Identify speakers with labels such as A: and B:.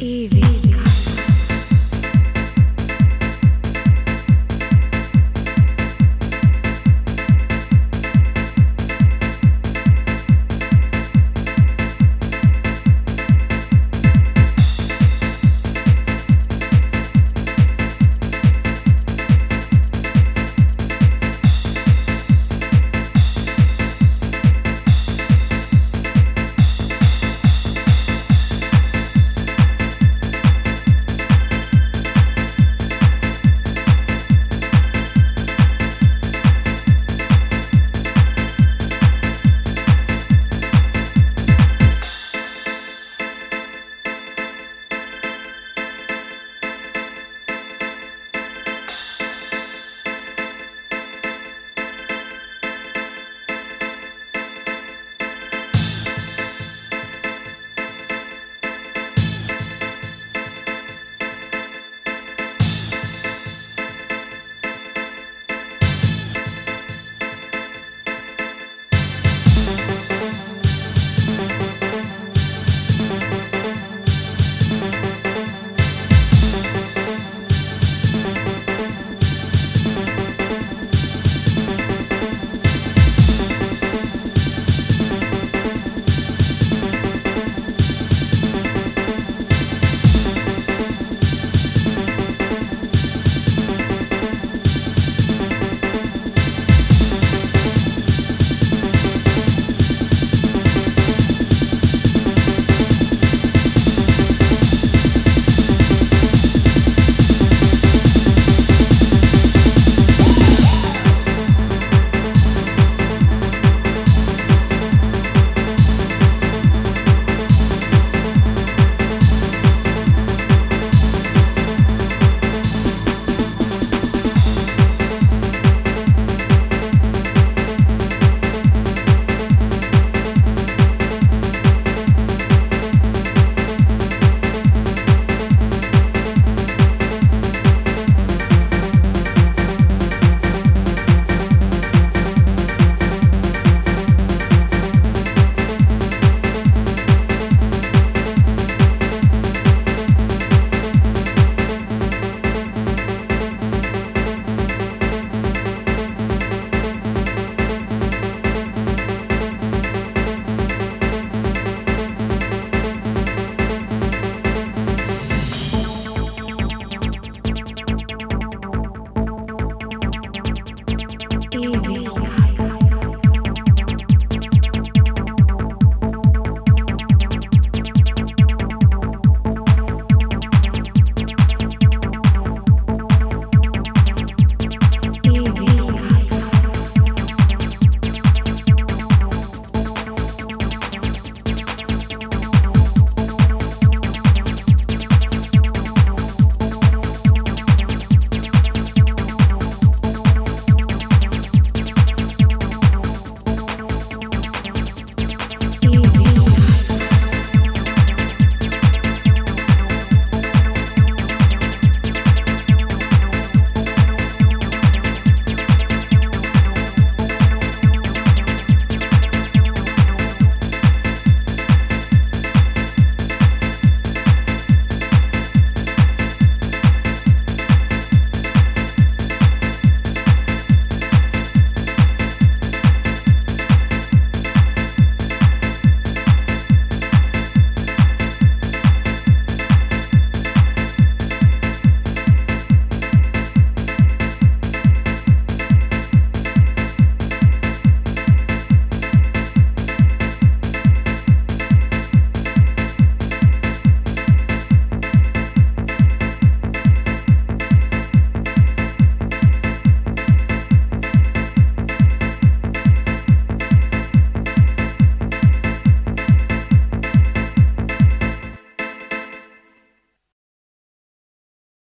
A: Evie.